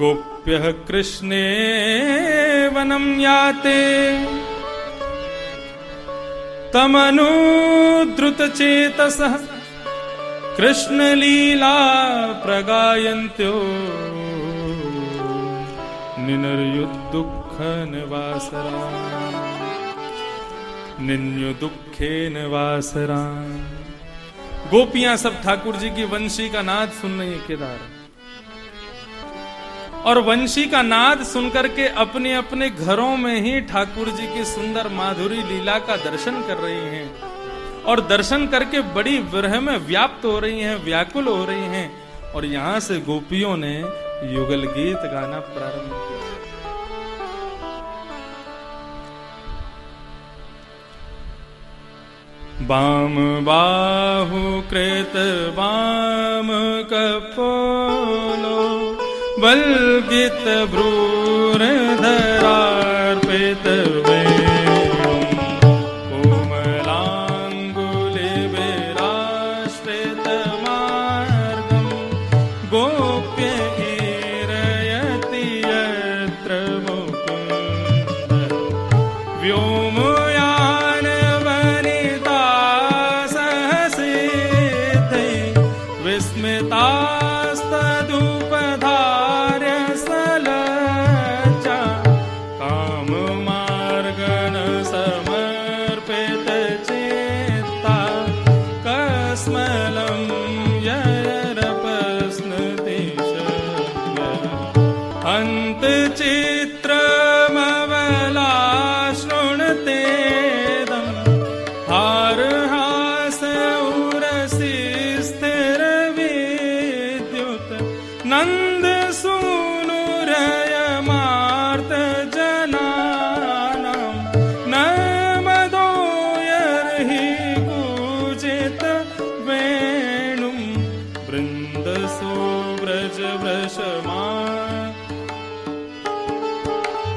गोप्यः कृष्णे वनं याते। तमनुद्रुतचेतसः कृष्णलीला प्रगायन्त्यो। निन्यु दुखे निवासरा गोपियाँ सब ठाकुर जी की वंशी का नाद सुन रही है केदार। और वंशी का नाद सुनकर के अपने अपने घरों में ही ठाकुर जी की सुंदर माधुरी लीला का दर्शन कर रही हैं। और दर्शन करके बड़ी विरह में व्याप्त हो रही हैं, व्याकुल हो रही हैं। और यहाँ से गोपियों ने युगल गीत गाना प्रारंभ किया। वाम बाहु कृत वाम कपोलो बलगित भ्रूर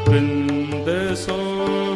ਬਿੰਦ ਸੋ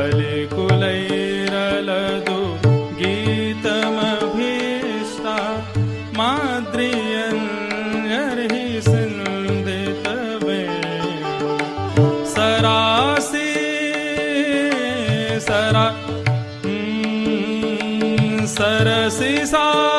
अलि कुलैरल गीतमभिषा माद्रिय सरासि सरा सरसि सा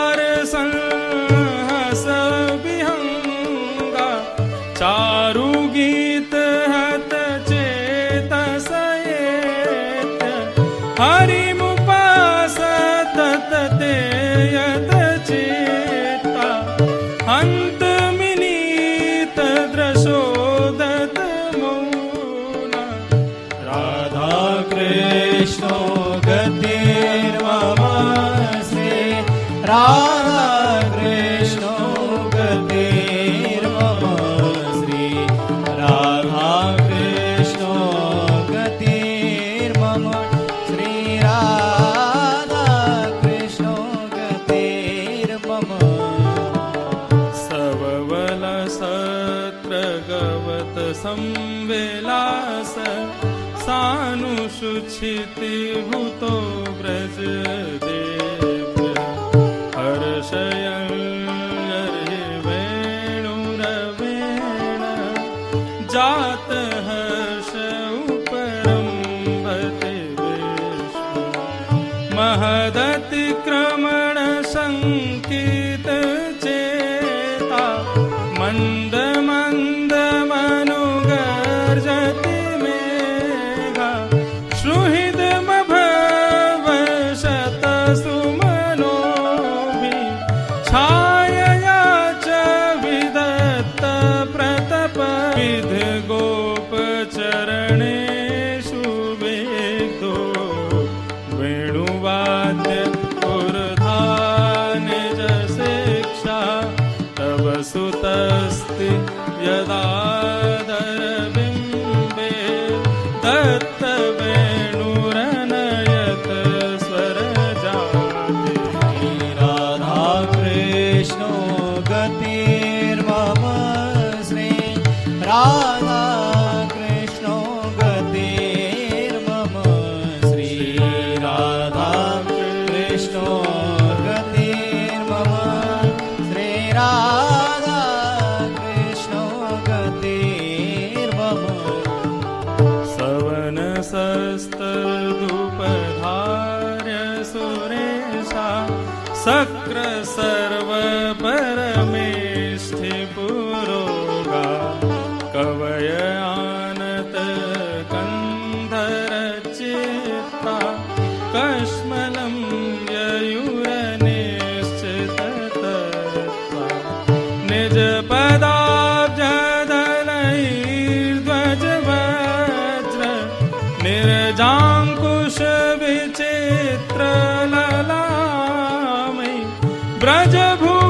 भूतो हर्षय वेणुरवेण जात हर्ष उपरं भते महदति क्रमण सङ्कीत चेता मण्डमङ्ग ब्रजभू